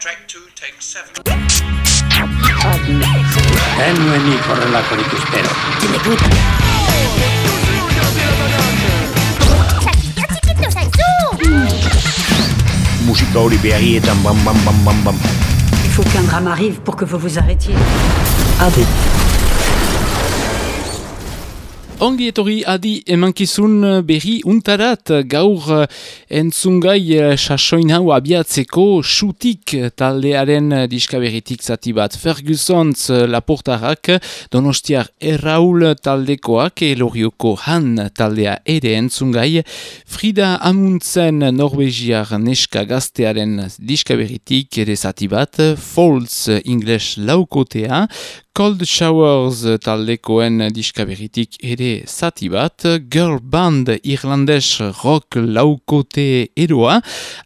Track 2, take 7. Genuenik horrelakorik espero. Musika hori behagietan bam bam bam bam bam. Il faut qu'un drame arrive pour que vous vous arrêtiez. Adi. Ongi etorri adi emankizun berri untarat. Gaur eh, entzungai eh, sasoin hau abiatzeko xutik taldearen diska berritik zati bat. Fergusontz eh, laportarrak donostiar erraul taldekoak elorioko han taldea ere entzungai. Frida Amuntzen norvegiar neska gaztearen diska berritik ere zati bat. Falls English laukotea Cold Showers taldekoen diskaberitik ere zati bat, girl band irlandes rock laukote eroa,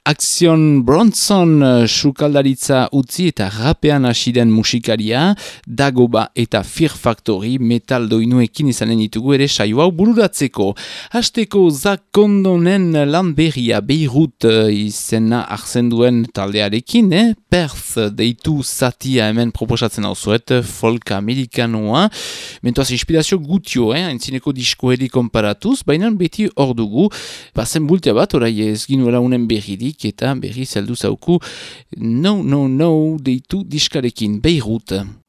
Action Bronson sukaldaritza utzi eta rapean hasiden musikaria, Dagoba eta Fear Factory metal doinuekin izanen ditugu ere saio hau bururatzeko. Hasteko Zak Kondonen lan berria Beirut izena arzen duen taldearekin, eh? Perth deitu zatia hemen proposatzen hau zuet, folk amerikanoa, mentoaz inspirazio gutio, eh, entzineko diskoeri konparatuz, baina beti hor dugu, bazen bultea bat, orai ez ginuela unen berririk, eta berri zeldu zauku, no, no, no, deitu diskarekin, Beirut.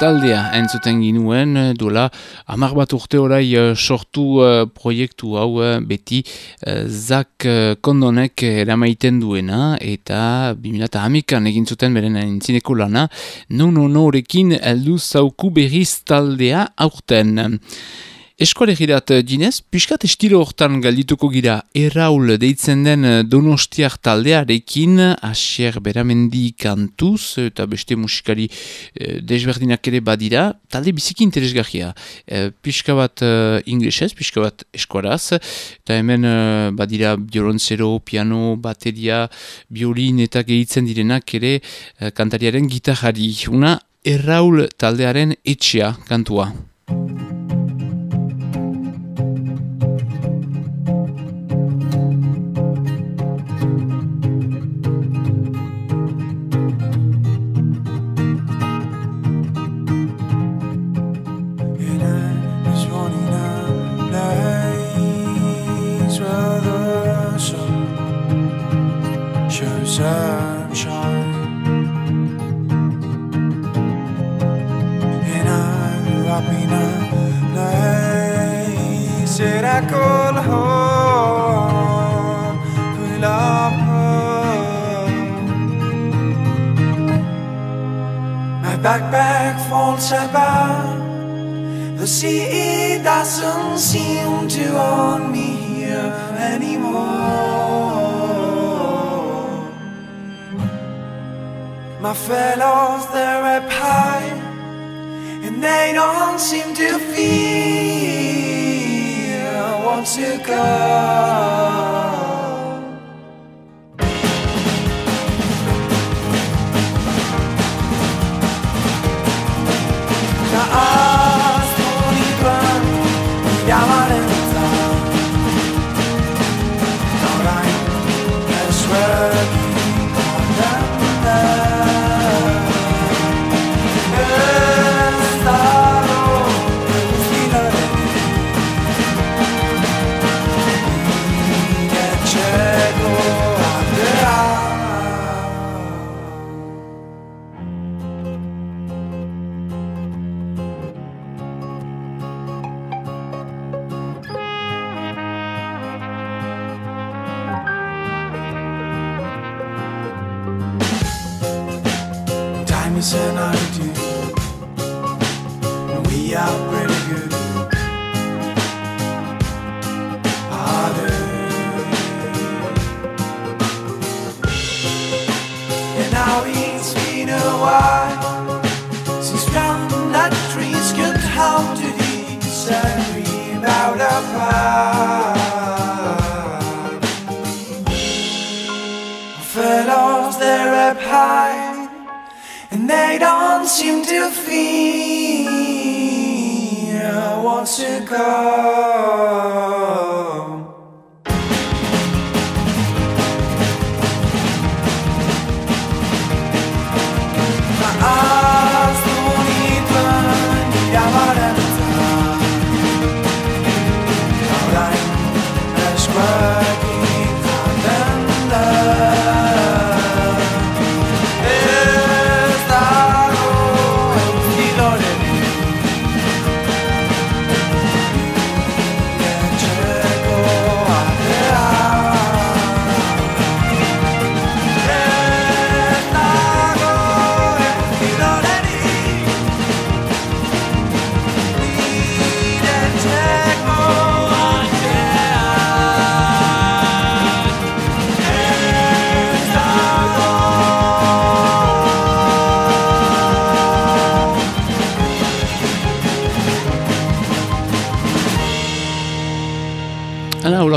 Taldea entzuten ginuen eh, duela hamar bat urte orai eh, sortu eh, proiektu hau eh, beti eh, Zak eh, Kondonek eramaiten duena eta 2008an egin zuten beren entzineko lana no no no rekin eldu zauku berriz taldea aurten. Eskolegirat ginez, piskat estilo hortan galdituko gira erraul deitzen den donostiak taldearekin, asier beramendi kantuz, eta beste musikari eh, desberdinak ere badira, talde biziki interesgarria. Eh, pixka bat eh, inglesez, pixka bat eskuaraz, eta hemen eh, badira violonzero, piano, bateria, biolin eta gehitzen direnak ere eh, kantariaren gitarrari. Una erraul taldearen etxea kantua. Backpack falls apart. The sea doesn't seem to own me here anymore. My fellows, they're up high, and they don't seem to feel want to go.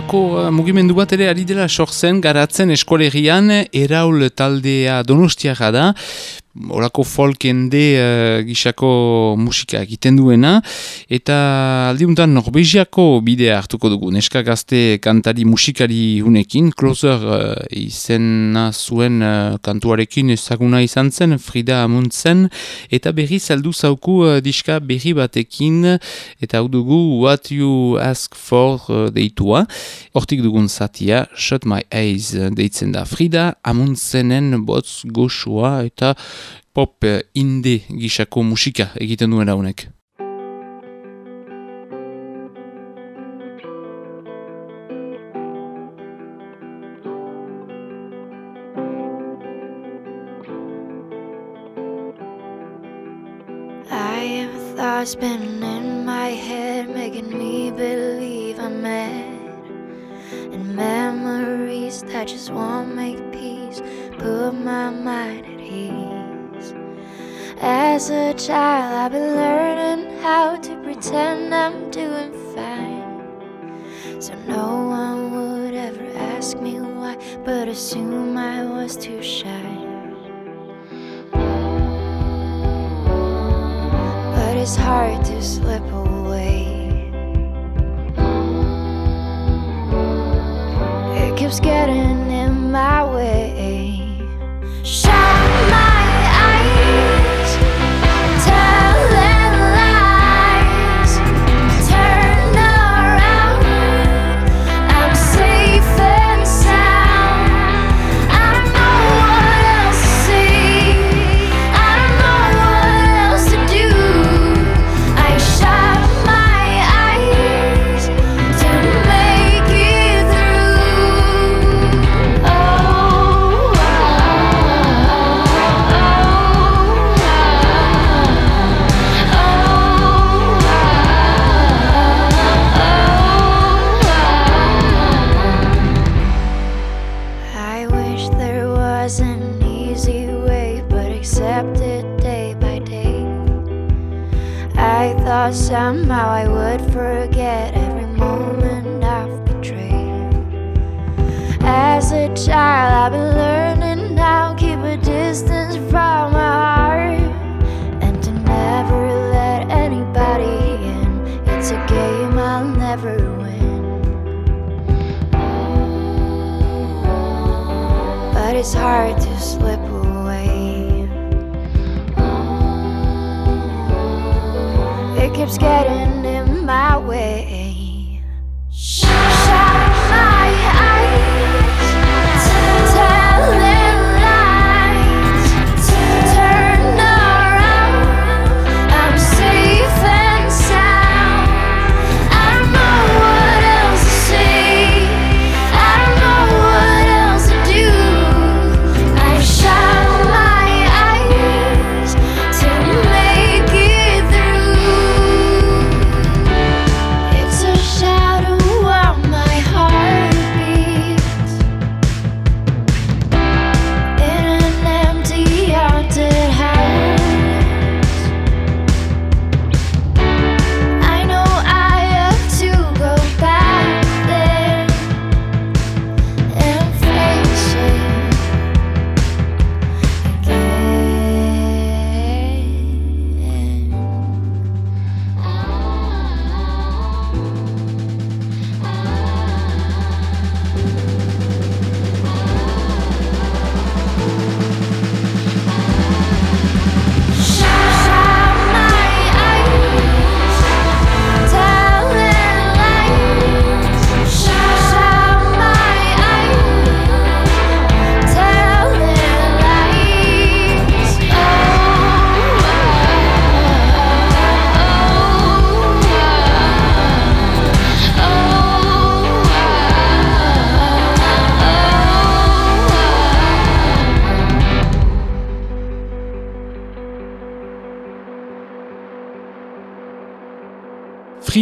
Olako uh, mugimendu bat ere ari dela sortzen garatzen eskolegian eraul taldea donostiaga da, olako folk ende uh, gisako musika egiten duena, eta aldiuntan norbegiako bidea hartuko dugu, neska gazte kantari musikari hunekin, Closer uh, izena zuen uh, kantuarekin ezaguna izan zen, Frida Amuntzen, eta berri saldu zauku uh, diska berri batekin, eta hau dugu What You Ask For uh, deitua, hortik dugun zatia, Shut My Eyes deitzen da. Frida Amuntzenen botz goxua, eta pop eh, indie gisako musika egiten duen honek. I have thoughts spinning in my head, making me believe I'm mad. And memories that just won't make peace, put my mind at ease. As a child, I've been learning how to pretend I'm doing fine. So no one would ever ask me why, but assume I was too shy. but it's hard to slip away. It keeps getting in my way. Shut my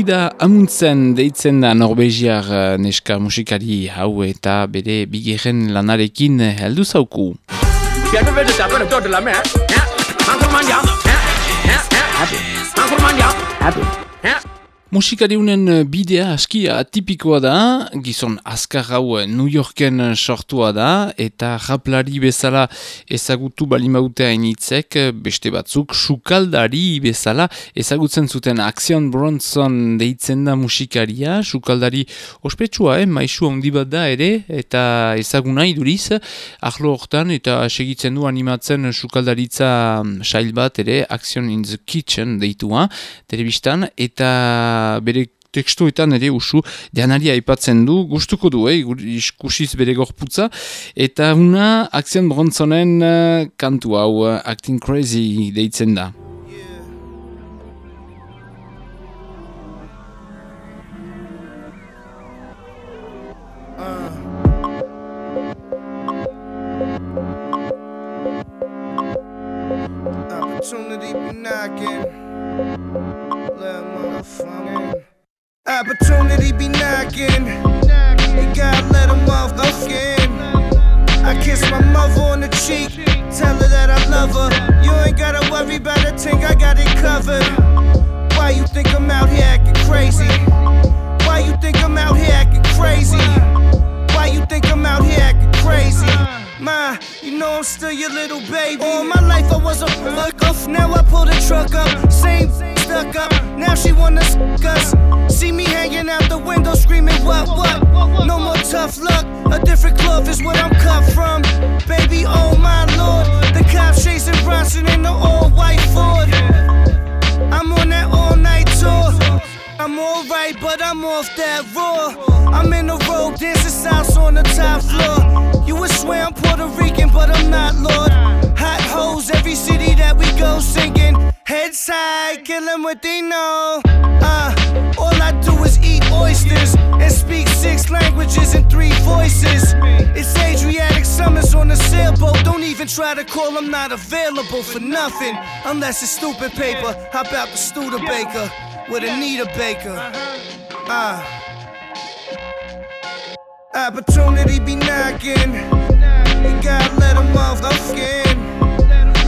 Frida Amundsen deitzen da Norvegiar eh, neska musikari hau eta bere bigeren lanarekin heldu zauku. 别 Musikariunen eh, bidea askia atipikoa da, gizon azkar hau eh, New Yorken eh, sortua da, eta raplari bezala ezagutu balimautea initzek, beste batzuk sukaldari bezala ezagutzen zuten. Axion Bronson deitzen da musikaria, sukaldari ospetsua, eh, maisu handi bat da ere, eta ezaguna iduriz, ahlo hortan eta segitzen du animatzen sukaldaritza mm, sail bat ere, Axion in the Kitchen deitua, telebistan, eta bere tekstuetan ere usu janari aipatzen du, gustuko du, eh, iskusiz bere gorputza, eta una Action Bronsonen uh, kantu hau uh, Acting Crazy deitzen da. You know I'm still your little baby. All my life I was a fuck off. Now I pull the truck up. Same stuck up. Now she wanna us. See me hanging out the window screaming, what, what? No more tough luck. A different cloth is what I'm cut from. Baby, oh my lord. The cops chasing Bronson in the all white Ford. I'm on that all night tour. I'm alright, but I'm off that raw. I'm in the road, dancing salsa on the top floor. You would swear I'm Puerto Rican, but I'm not, Lord. Hot hoes, every city that we go singing. Heads high, kill 'em what they know. Uh, all I do is eat oysters and speak six languages in three voices. It's Adriatic summers on a sailboat. Don't even try to call, I'm not available for nothing. Unless it's stupid paper. How about the Studebaker with Anita Baker? Ah. Opportunity be knocking. You gotta let him off the skin.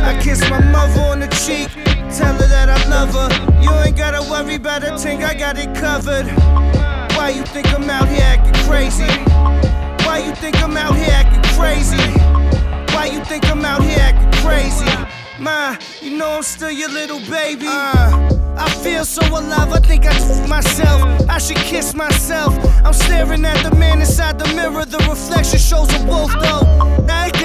I kiss my mother on the cheek. Tell her that I love her. You ain't gotta worry about a thing, I got it covered. Why you think I'm out here acting crazy? Why you think I'm out here acting crazy? Why you think I'm out here acting crazy? Ma, you know I'm still your little baby. Uh, I feel so alive, I think I I f- myself. I should kiss myself. I'm staring at the man inside the mirror. The reflection shows a wolf, though.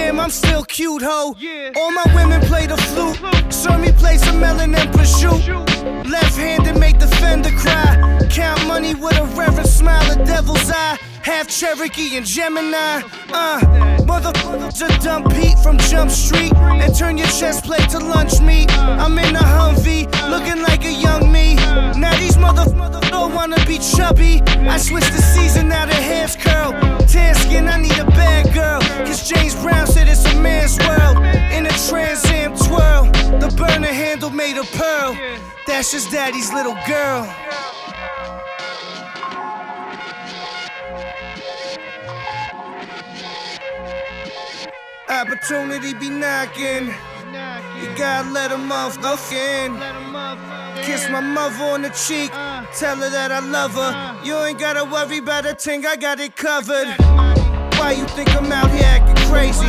Damn, I'm still cute, ho. All my women play the flute. Saw me play some melon and prosciutto. Left handed make the fender cry. Count money with a reverent smile, a devil's eye. Half Cherokee and Gemini. Uh, motherfuckers a dump Pete from Jump Street and turn your chest plate to lunch meat. I'm in a Humvee, looking like a young me. Now these motherfuckers don't wanna be chubby. I switched the season, now the hair's curl. Tan skin, I need a bad girl. Cause James Brown said it's a man's world. In a Trans Am twirl, the burner handle made of pearl. That's just daddy's little girl. Opportunity be knocking. You gotta let off the. Kiss my mother on the cheek. Tell her that I love her. You ain't gotta worry about a thing, I got it covered. Why you think I'm out here acting crazy?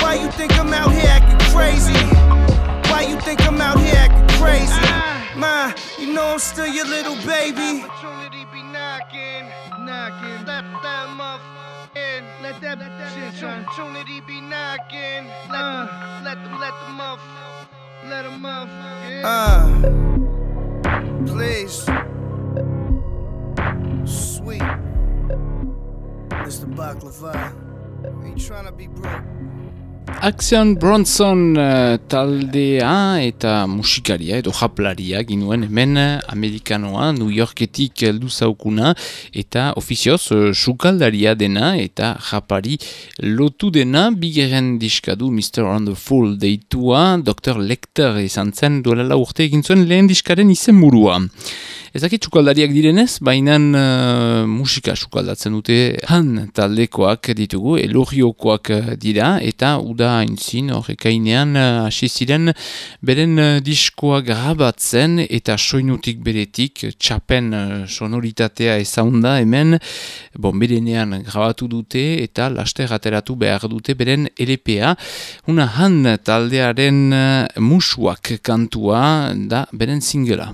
Why you think I'm out here acting crazy? Why you think I'm out here acting crazy? Ma, you know I'm still your little baby. Opportunity be knocking, knocking. Let that motherfucker. Let that, let that shit opportunity be knocking. Let them, let them, let them off. let them off. in. Uh, please. Sweet. Mr. Baklava. Ain't trying to be broke. Action Bronson uh, taldea eta musikaria edo japlaria ginuen hemen Amerikanoa, New Yorketik heldu zaukuna eta ofizioz uh, sukaldaria dena eta japari lotu dena bigeren diskadu Mr. Wonderful deitua Dr. Lecter izan zen duela urte egin zuen lehen diskaren izen burua. Ezakit sukaldariak direnez, baina uh, musika sukaldatzen dute han taldekoak ditugu, eloriokoak uh, dira, eta uda haintzin horrekainean uh, hasi ziren beren uh, diskoa grabatzen eta soinutik beretik txapen uh, sonoritatea ezaunda hemen bonberenean grabatu dute eta laster ateratu behar dute beren LPA. Una han taldearen uh, musuak kantua da beren singela.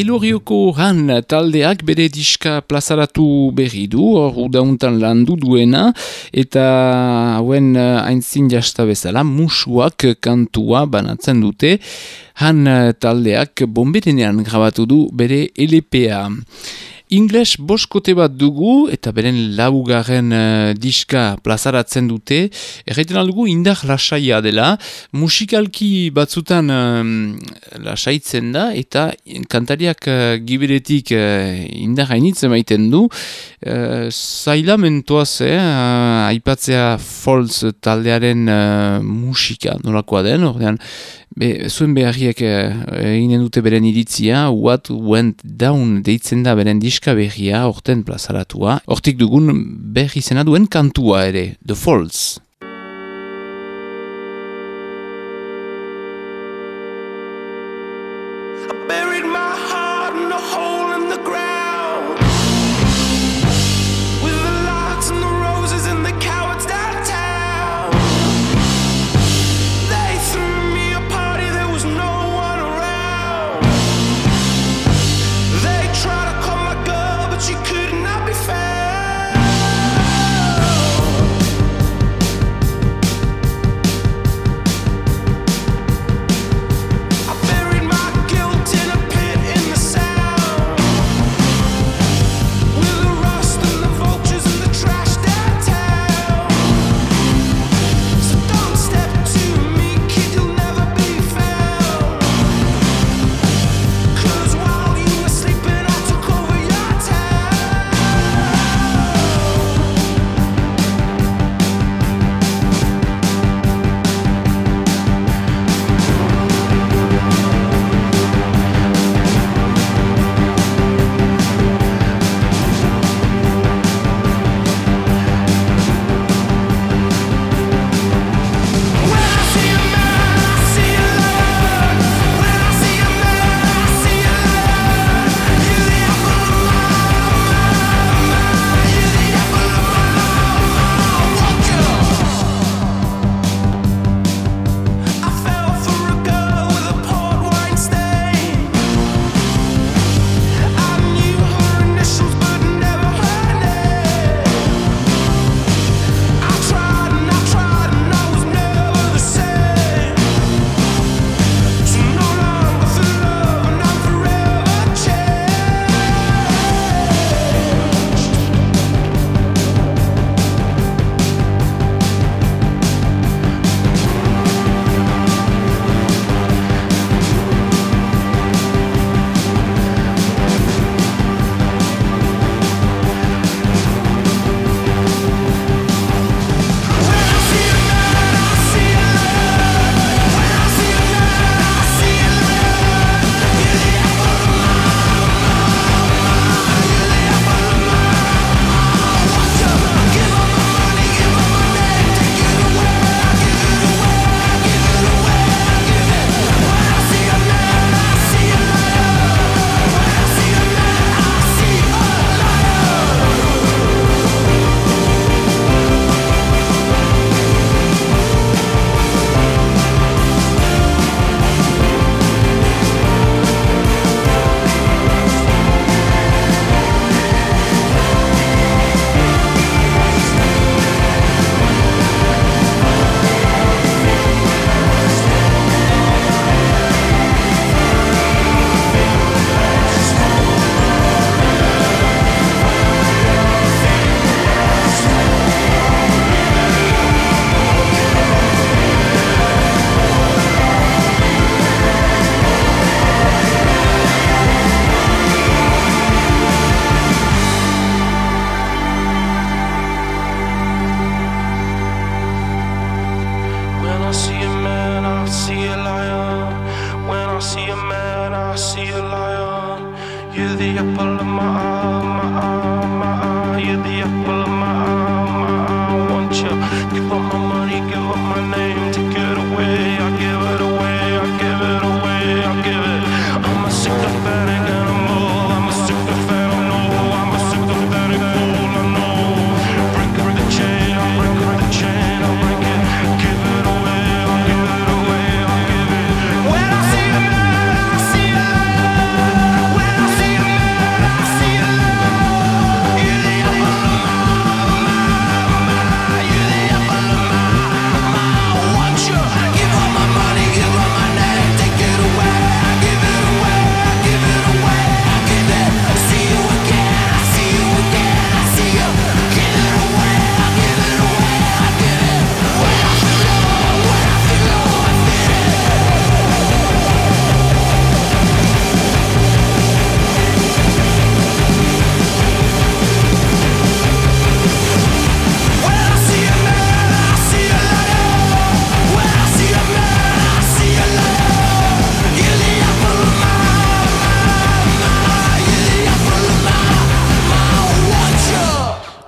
Elorioko han taldeak bere diska plazaratu berri du, hor udauntan landu duena, eta hauen eh, haintzin jasta bezala, musuak kantua banatzen dute, han eh, taldeak bomberenean grabatu du bere LPA. Ingles boskote bat dugu eta beren laugarren uh, diska plazaratzen dute. Erraiten aldugu indar lasaia dela. Musikalki batzutan um, lasaitzen da eta kantariak eh, uh, giberetik uh, indar hainitzen maiten du. Uh, zaila mentoaz, eh? uh, aipatzea Falls taldearen uh, musika nolakoa den, ordean Be, zuen beharriek eh, eginen eh, dute beren iritzia, What Went Down deitzen da beren diska berria, horten plazaratua. Hortik dugun berri izena duen kantua ere, The Falls.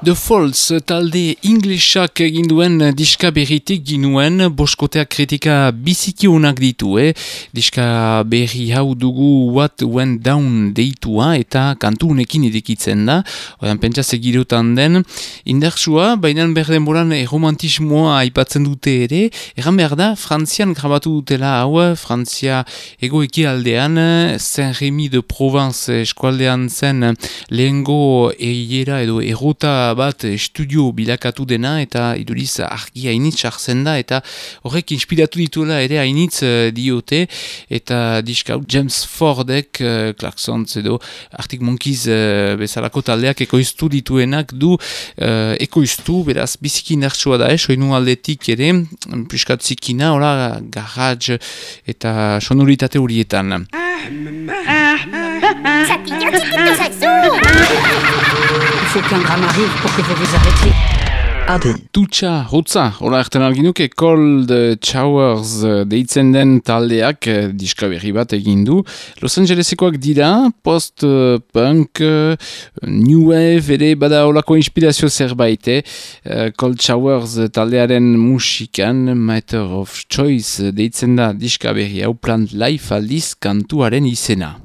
The Falls talde inglesak egin duen diska berritik ginuen boskotea kritika biziki onak ditu, eh? Diska berri hau dugu What Went Down deitua eta kantu unekin idikitzen da. Oian pentsa segirotan den. Indartsua, baina berden boran romantismoa aipatzen dute ere. Egan behar da, Frantzian grabatu dutela hau, Frantzia egoeki aldean, Saint-Rémy de Provence eskualdean zen lehengo eiera edo erota bat estudio bilakatu dena eta iduriz argi hainitz hartzen da eta horrek inspiratu dituela ere hainitz uh, diote eta diska James Fordek uh, Clarksons edo Arctic Monkeys uh, bezalako taldeak ekoiztu dituenak du uh, ekoiztu beraz biziki nartsua da eh, soinu aldetik ere piskat zikina, hola garage eta sonoritate horietan Zatillo txikito zaizu! Faut qu'un drame arrive pour que vous vous arrêtiez. Adi. Tutsa, hotza, hola erten alginuke Cold Showers eh, deitzen den taldeak eh, diska berri bat egin du. Los Angelesekoak dira, post-punk, eh, new wave, ere bada olako inspirazio zerbait? Eh, Cold Showers taldearen musikan, Matter of Choice deitzen da diska berri hau plant life aldiz kantuaren izena.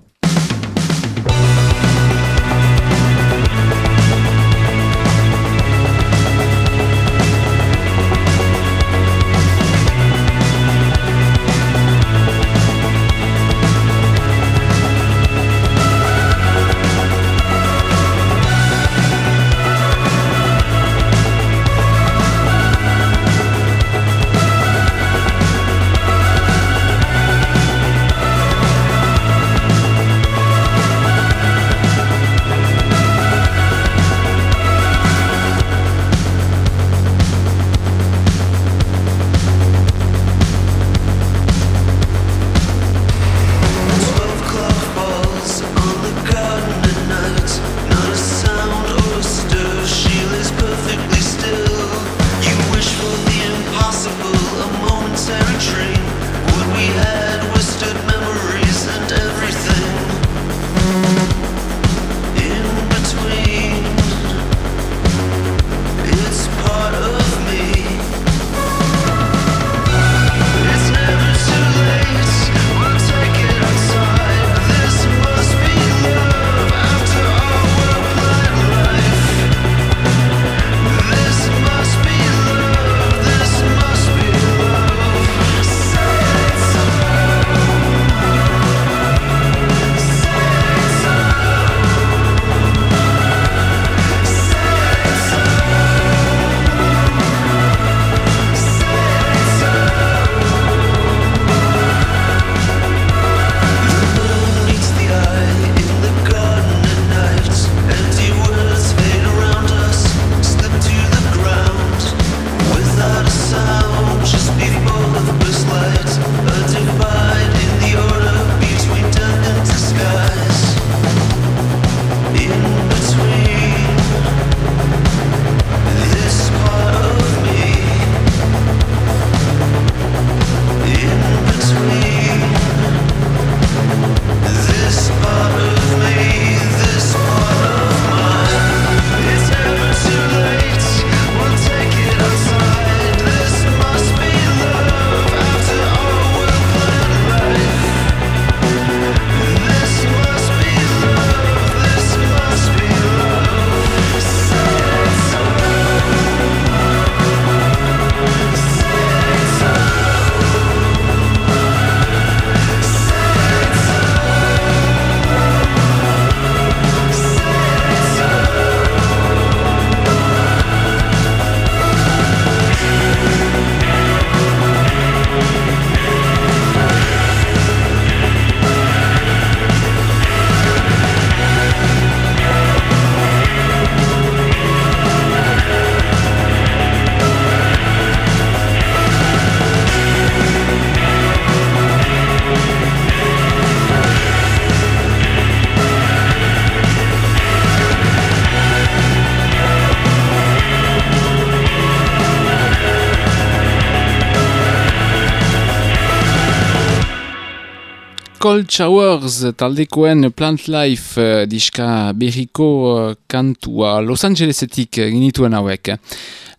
Cold Showers taldekoen Plant Life eh, diska berriko eh, kantua Los Angelesetik ginituen hauek.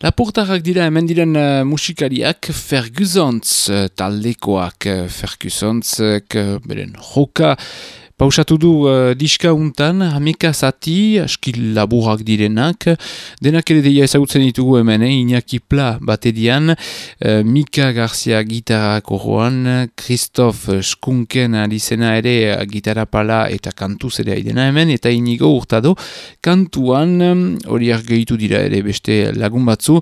Lapurtarrak dira hemen diren eh, musikariak Fergusons eh, taldekoak Fergusons eh, beren joka Pausatu du uh, diska untan, hameka zati, aski laburak direnak, denak ere deia ezagutzen ditugu hemen, eh? Iñaki Pla baterian, uh, Mika Garcia gitarrak horroan, Christoph Skunken alizena ere uh, gitarra pala eta kantuz ere aidena hemen, eta inigo urtado kantuan, um, hori argeitu dira ere beste lagun batzu,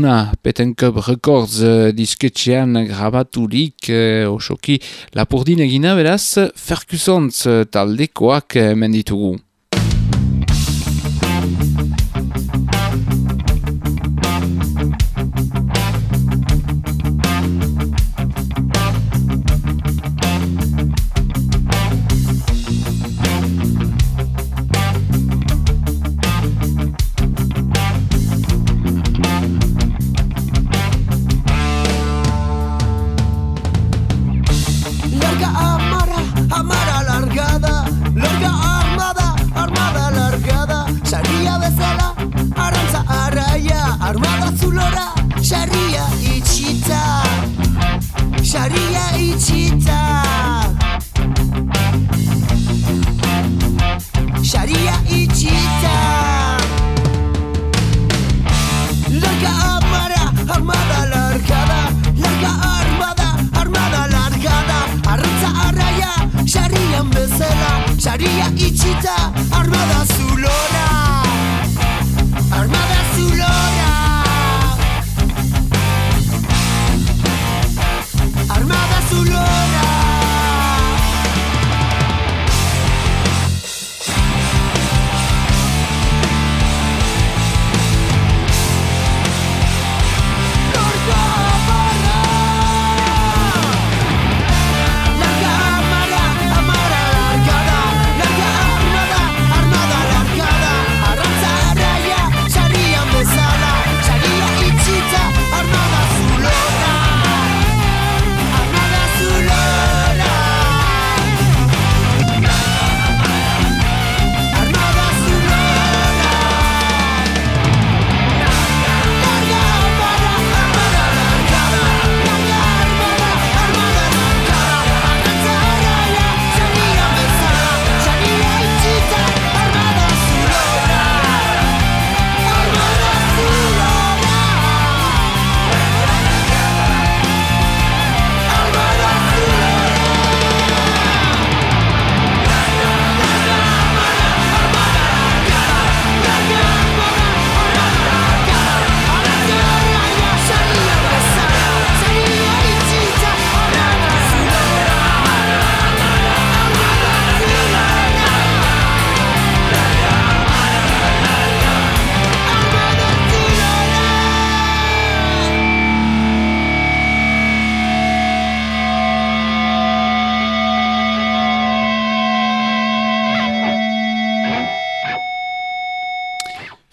una Peten Cup Records uh, disketxean grabaturik, uh, osoki lapurdin egina beraz, Fergusons uh, taldekoak hemen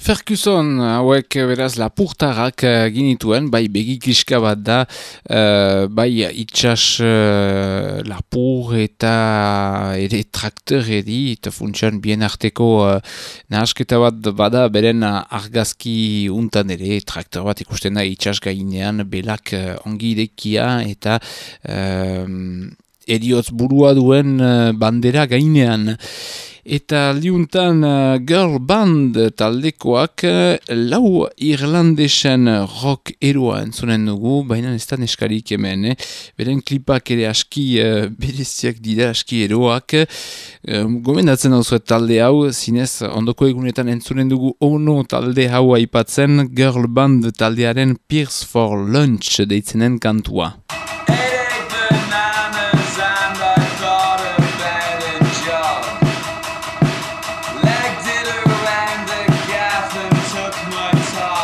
Ferguson hauek beraz lapurtarrak uh, ginituen, bai begikiska bat da, uh, bai itxas uh, lapur eta ere traktor edi, eta funtsan bien arteko uh, nahasketa bat bada beren argazki untan ere, traktor bat ikusten da itxas gainean, belak ongi idekia eta um, eriotz burua duen uh, bandera gainean. Eta liuntan uh, girl band taldekoak uh, lau irlandesen rock eroa entzunen dugu, baina ez da neskarik hemen, eh? beren klipak ere aski uh, bereziak dira aski eroak. Gomendatzen hau talde hau, zinez ondoko egunetan entzunen dugu ono talde hau aipatzen girl band taldearen Pierce for Lunch deitzenen kantua. My top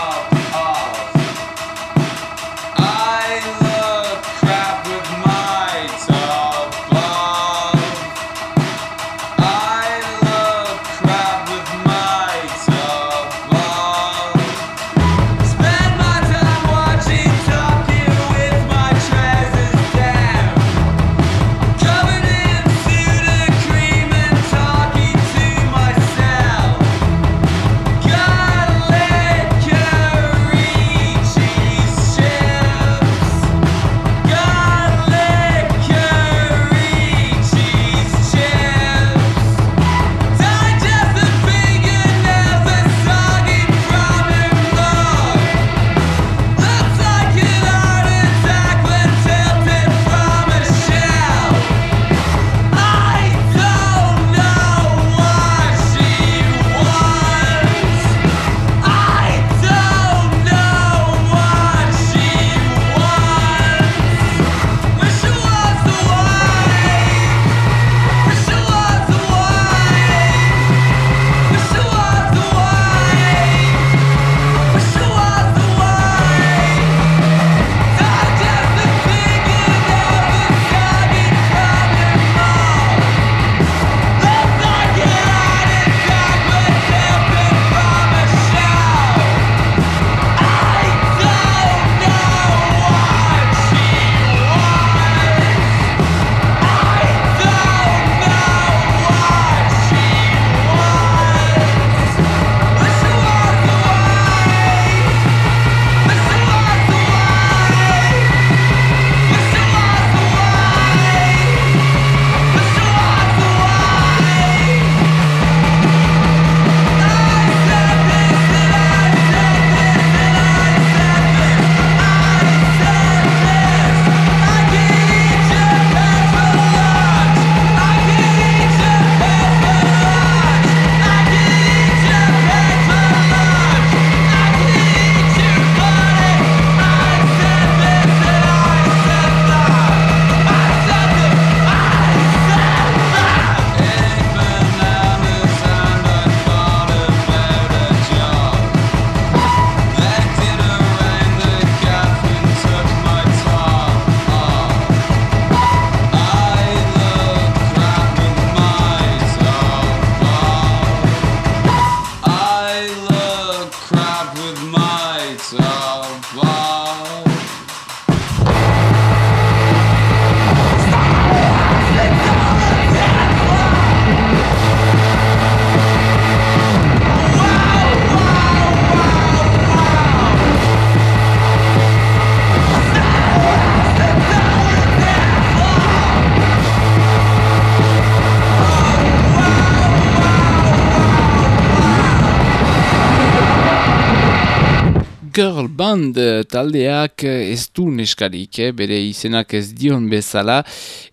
taldeak eh, ez du neskarik, eh, bere izenak ez dion bezala,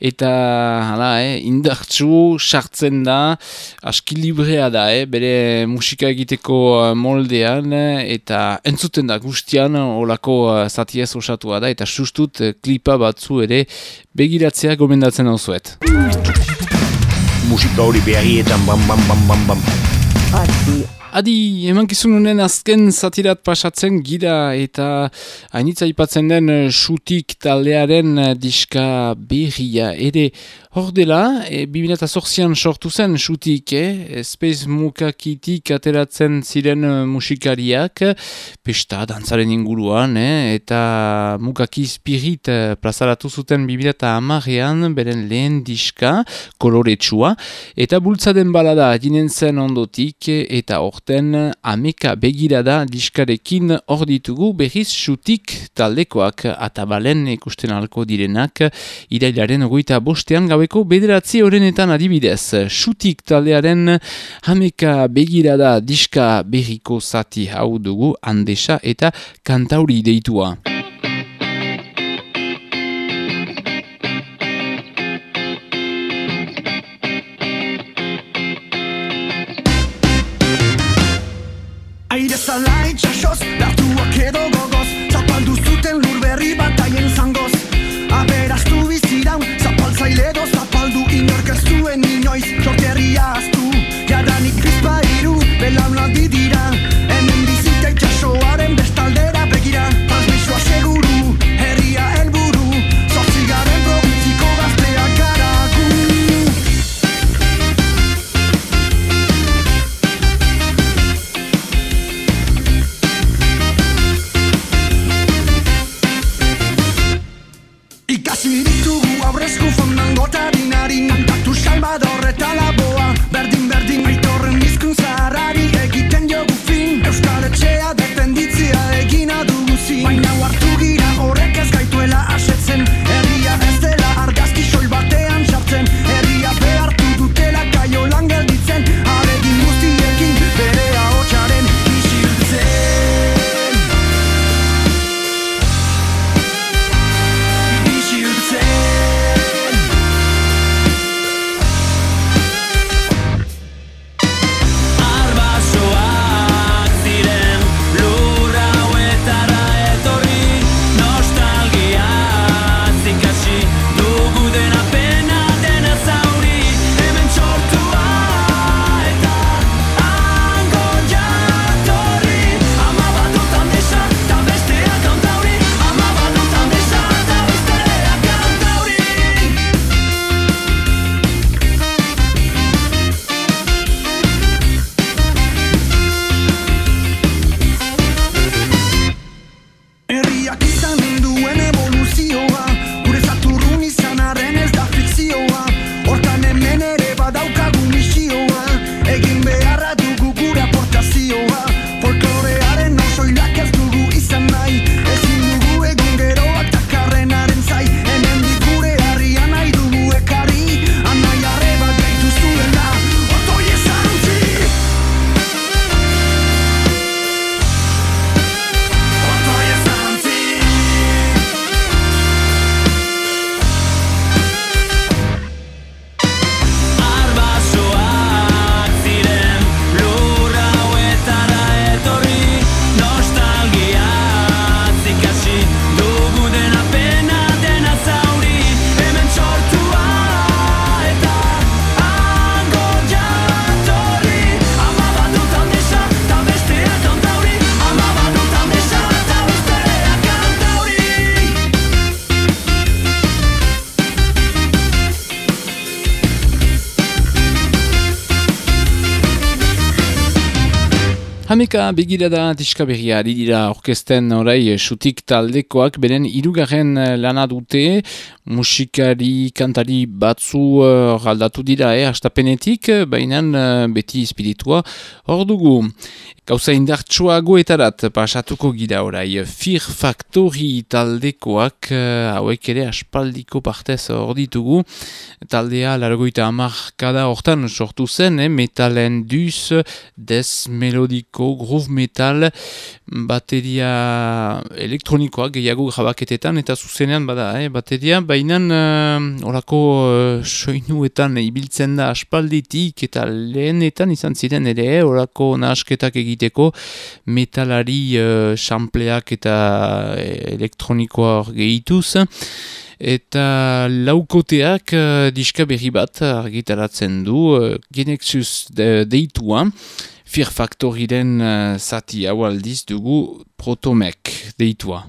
eta hala, eh, indartsu sartzen da, aski librea da, eh, bere musika egiteko eh, moldean, eh, eta entzuten da guztian, olako zatiez osatua da, eta sustut klipa batzu ere begiratzea gomendatzen hau zuet. Musika hori beharietan bam bam bam bam bam. Adi, emankizun honen azken zatirat pasatzen gira eta hainitza ipatzen den sutik taldearen diska berria. Ere, hor dela, e, 2008an sortu zen sutik, eh? Space Mukakitik ateratzen ziren eh, musikariak, pesta dantzaren inguruan, eh? eta Mukaki Spirit eh, plazaratu zuten 2008an beren lehen diska, koloretsua, eta bultzaden balada adinen zen ondotik, eta horten ameka begirada diskarekin hor ditugu berriz sutik taldekoak atabalen ikusten alko direnak irailaren ogoita bostean gaueko bederatzi horrenetan adibidez. Sutik taldearen ameka begirada diska berriko zati hau dugu handesa eta kantauri deitua. Hameka begirada diska berria dira orkesten orai sutik taldekoak. Beren irugarren eh, lana dute musikari kantari batzu uh, dira eh, astapenetik, baina uh, beti espiritua hor dugu. Gauza indartsuagoetarat pasatuko gira orai. Fear Factory taldekoak uh, hauek ere aspaldiko partez hor ditugu. Taldea largoita amarkada hortan sortu zen, eh, metalen duz des melodiko melodiko, groove metal, bateria elektronikoa gehiago grabaketetan, eta zuzenean bada, eh, bateria, baina uh, orako uh, soinuetan ibiltzen da aspalditik, eta lehenetan izan ziren ere, eh, orako nahasketak egiteko metalari uh, sampleak eta elektronikoa gehituz, eta laukoteak uh, diska berri bat argitaratzen du uh, Genexus de, deitua Fear Factoryren uh, zati hau aldiz dugu Protomek deitua.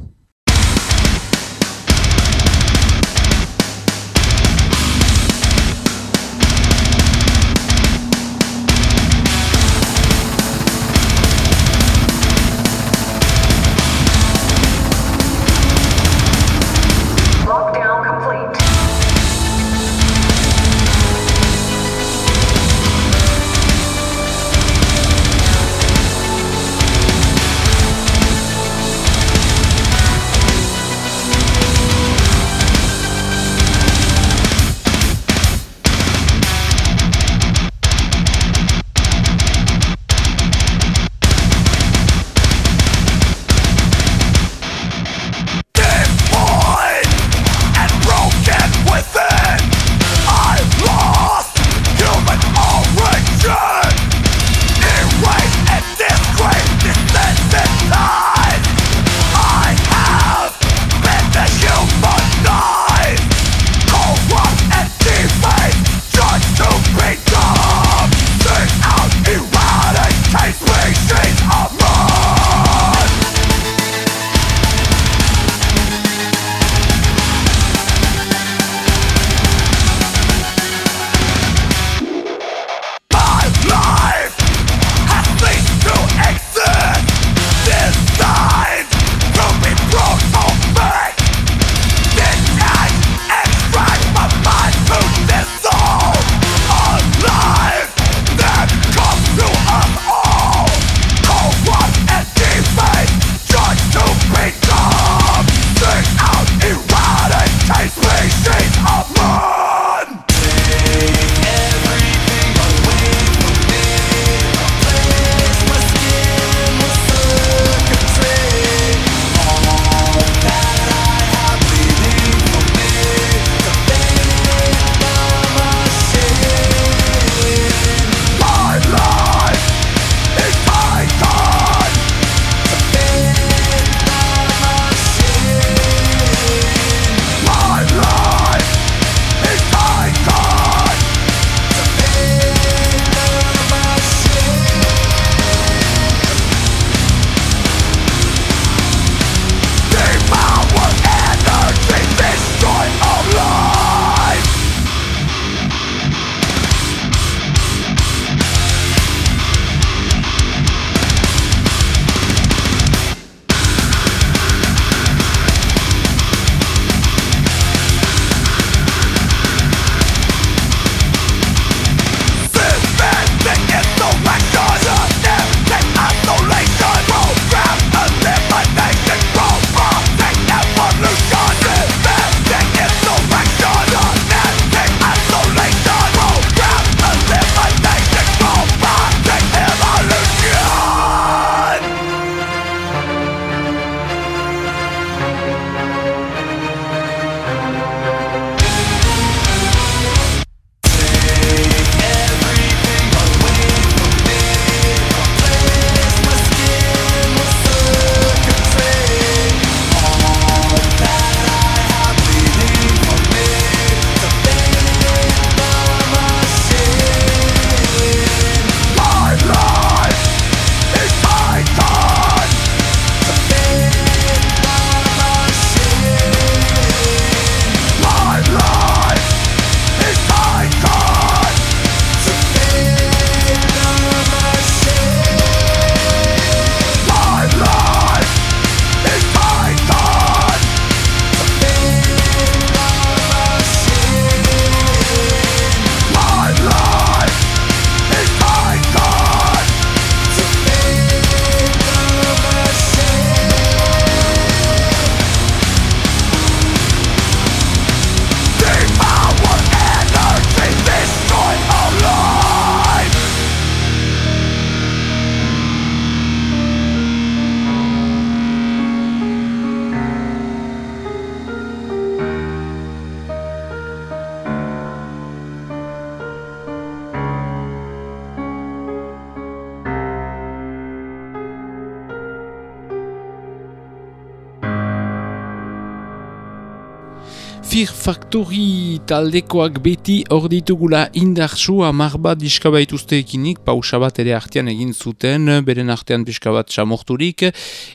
Factory taldekoak beti hor ditugula indartsu amar bat diskaba ituzte ekinik, pausa bat ere artean egin zuten, beren artean pixka bat samorturik,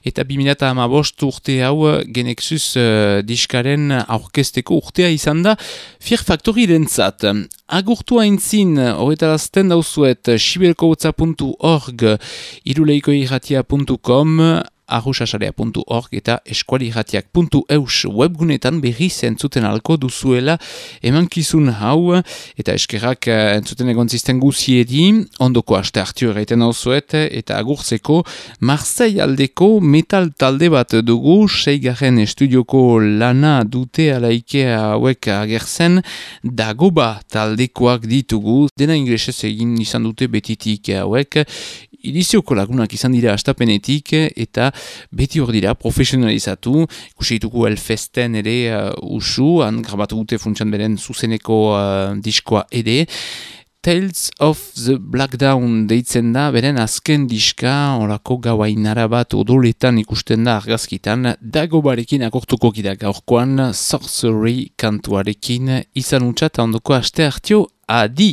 eta 2008 urte hau Genexus uh, diskaren aurkesteko urtea izan da Fear Factory dentzat. Agurtu haintzin, horretarazten dauzuet, sibelkoutza.org, iruleikoirratia.com, arrusasarea.org eta eskualiratiak.eus webgunetan berri zentzuten alko duzuela emankizun hau. Eta eskerrak eh, entzuten egon zisten guziedi ondoko aste hartio erraiten hau eta agurtzeko Marzei aldeko metal talde bat dugu. Seigarren estudioko lana dute alaike hauek agertzen. Dagoba taldekoak ditugu. Dena inglesez egin izan dute betitik hauek inizioko lagunak izan dira astapenetik eta beti hor dira profesionalizatu, ikusi ditugu elfesten ere uh, usu, han grabatu dute funtsan beren zuzeneko uh, diskoa ere, Tales of the Black Down deitzen da, beren azken diska, orako gauainara bat odoletan ikusten da argazkitan, dago barekin akortuko gira gaurkoan, Sorcery kantuarekin, izan untxat ondoko aste hartio, adi!